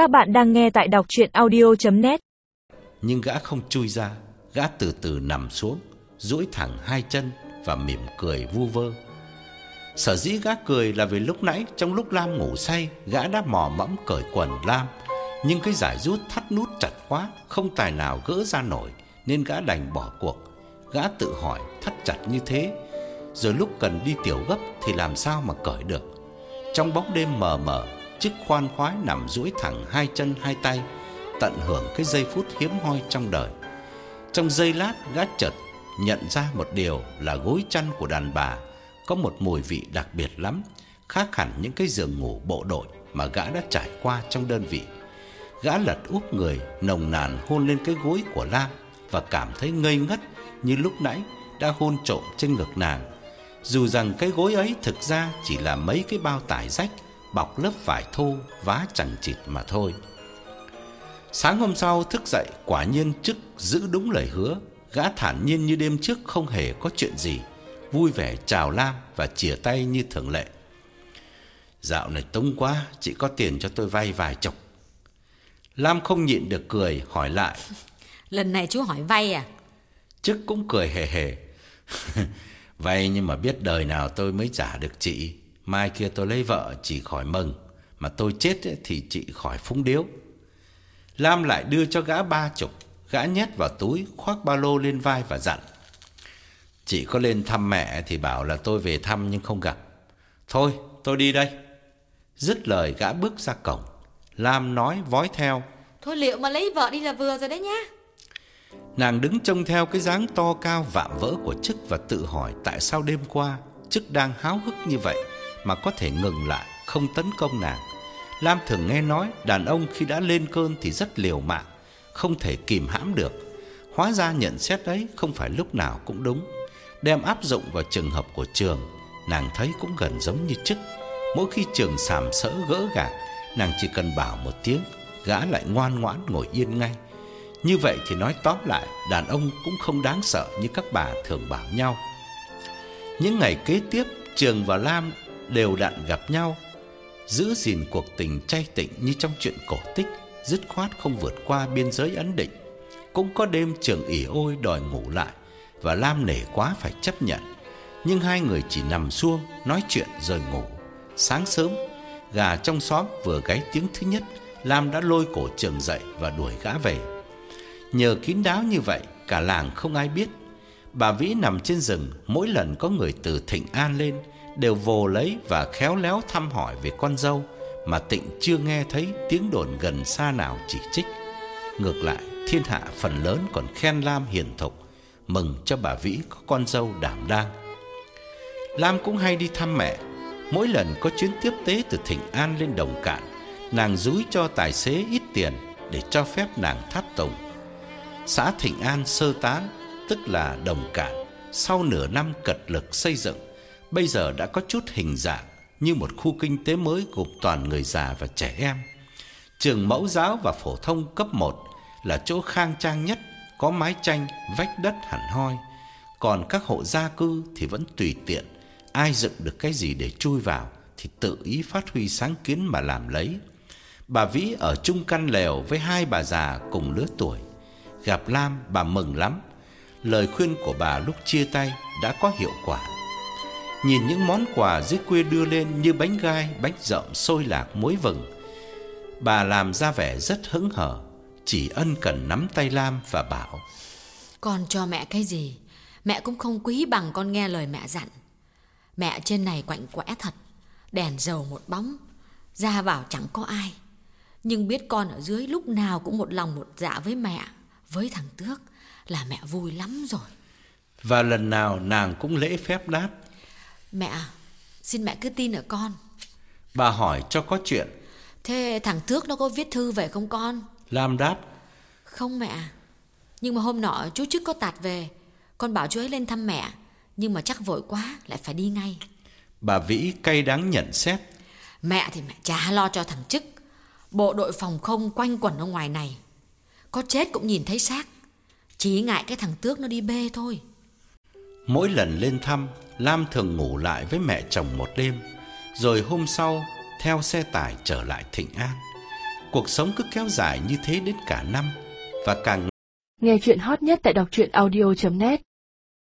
Các bạn đang nghe tại đọc chuyện audio.net Nhưng gã không chui ra, Gã từ từ nằm xuống, duỗi thẳng hai chân Và mỉm cười vu vơ. Sở dĩ gã cười là vì lúc nãy Trong lúc Lam ngủ say, Gã đã mò mẫm cởi quần Lam. Nhưng cái giải rút thắt nút chặt quá, Không tài nào gỡ ra nổi, Nên gã đành bỏ cuộc. Gã tự hỏi thắt chặt như thế, Rồi lúc cần đi tiểu gấp Thì làm sao mà cởi được? Trong bóng đêm mờ mờ Chiếc khoan khoái nằm duỗi thẳng hai chân hai tay, Tận hưởng cái giây phút hiếm hoi trong đời. Trong giây lát, gã chợt nhận ra một điều là gối chăn của đàn bà Có một mùi vị đặc biệt lắm, Khác hẳn những cái giường ngủ bộ đội mà gã đã trải qua trong đơn vị. Gã lật úp người, nồng nàn hôn lên cái gối của Lam Và cảm thấy ngây ngất như lúc nãy đã hôn trộm trên ngực nàng. Dù rằng cái gối ấy thực ra chỉ là mấy cái bao tải rách bọc lớp vải thô vá chẳng chịt mà thôi. Sáng hôm sau thức dậy, quả nhiên chức giữ đúng lời hứa, gã thản nhiên như đêm trước không hề có chuyện gì, vui vẻ chào Lam và chìa tay như thường lệ. Dạo này túng quá, chị có tiền cho tôi vay vài chục. Lam không nhịn được cười hỏi lại. Lần này chú hỏi vay à? Chức cũng cười hề hề. vay nhưng mà biết đời nào tôi mới trả được chị. Mai kia tôi lấy vợ chỉ khỏi mừng Mà tôi chết thì chị khỏi phúng điếu. Lam lại đưa cho gã ba chục Gã nhét vào túi Khoác ba lô lên vai và dặn. Chị có lên thăm mẹ Thì bảo là tôi về thăm nhưng không gặp. Thôi tôi đi đây. Dứt lời gã bước ra cổng. Lam nói vói theo. Thôi liệu mà lấy vợ đi là vừa rồi đấy nhá. Nàng đứng trông theo cái dáng to cao vạm vỡ của chức Và tự hỏi tại sao đêm qua Chức đang háo hức như vậy mà có thể ngừng lại, không tấn công nàng. Lam thường nghe nói đàn ông khi đã lên cơn thì rất liều mạng, không thể kìm hãm được. Hóa ra nhận xét đấy không phải lúc nào cũng đúng. Đem áp dụng vào trường hợp của trường, nàng thấy cũng gần giống như trước. Mỗi khi trường sàm sỡ gỡ gạc, nàng chỉ cần bảo một tiếng, gã lại ngoan ngoãn ngồi yên ngay. Như vậy thì nói tóm lại, đàn ông cũng không đáng sợ như các bà thường bảo nhau. Những ngày kế tiếp, Trường và Lam đều đặn gặp nhau, giữ gìn cuộc tình chay tịnh như trong chuyện cổ tích, dứt khoát không vượt qua biên giới ấn định. Cũng có đêm Trường ỉ ôi đòi ngủ lại và Lam nể quá phải chấp nhận. Nhưng hai người chỉ nằm xuông nói chuyện rồi ngủ. Sáng sớm, gà trong xóm vừa gáy tiếng thứ nhất, Lam đã lôi cổ Trường dậy và đuổi gã về. Nhờ kín đáo như vậy, cả làng không ai biết. Bà Vĩ nằm trên rừng, mỗi lần có người từ Thịnh An lên đều vồ lấy và khéo léo thăm hỏi về con dâu mà Tịnh chưa nghe thấy tiếng đồn gần xa nào chỉ trích. Ngược lại, thiên hạ phần lớn còn khen Lam hiền thục, mừng cho bà Vĩ có con dâu đảm đang. Lam cũng hay đi thăm mẹ, mỗi lần có chuyến tiếp tế từ Thịnh An lên Đồng Cạn, nàng dúi cho tài xế ít tiền để cho phép nàng tháp tùng. Xã Thịnh An sơ tán, tức là Đồng Cạn, sau nửa năm cật lực xây dựng bây giờ đã có chút hình dạng như một khu kinh tế mới gồm toàn người già và trẻ em. Trường mẫu giáo và phổ thông cấp 1 là chỗ khang trang nhất, có mái tranh, vách đất hẳn hoi. Còn các hộ gia cư thì vẫn tùy tiện, ai dựng được cái gì để chui vào thì tự ý phát huy sáng kiến mà làm lấy. Bà Vĩ ở chung căn lều với hai bà già cùng lứa tuổi. Gặp Lam, bà mừng lắm. Lời khuyên của bà lúc chia tay đã có hiệu quả. Nhìn những món quà dưới quê đưa lên như bánh gai, bánh rậm, xôi lạc, muối vừng. Bà làm ra vẻ rất hững hờ, chỉ ân cần nắm tay Lam và bảo. Con cho mẹ cái gì, mẹ cũng không quý bằng con nghe lời mẹ dặn. Mẹ trên này quạnh quẽ thật, đèn dầu một bóng, ra vào chẳng có ai. Nhưng biết con ở dưới lúc nào cũng một lòng một dạ với mẹ, với thằng Tước là mẹ vui lắm rồi. Và lần nào nàng cũng lễ phép đáp. Mẹ, xin mẹ cứ tin ở con. Bà hỏi cho có chuyện. Thế thằng Tước nó có viết thư về không con? Lam đáp. Không mẹ. Nhưng mà hôm nọ chú chức có tạt về. Con bảo chú ấy lên thăm mẹ. Nhưng mà chắc vội quá lại phải đi ngay. Bà Vĩ cay đắng nhận xét. Mẹ thì mẹ chả lo cho thằng chức. Bộ đội phòng không quanh quẩn ở ngoài này. Có chết cũng nhìn thấy xác. Chỉ ngại cái thằng Tước nó đi bê thôi. Mỗi lần lên thăm, Lam thường ngủ lại với mẹ chồng một đêm, rồi hôm sau theo xe tải trở lại Thịnh An. Cuộc sống cứ kéo dài như thế đến cả năm và càng Nghe chuyện hot nhất tại đọc truyện audio.net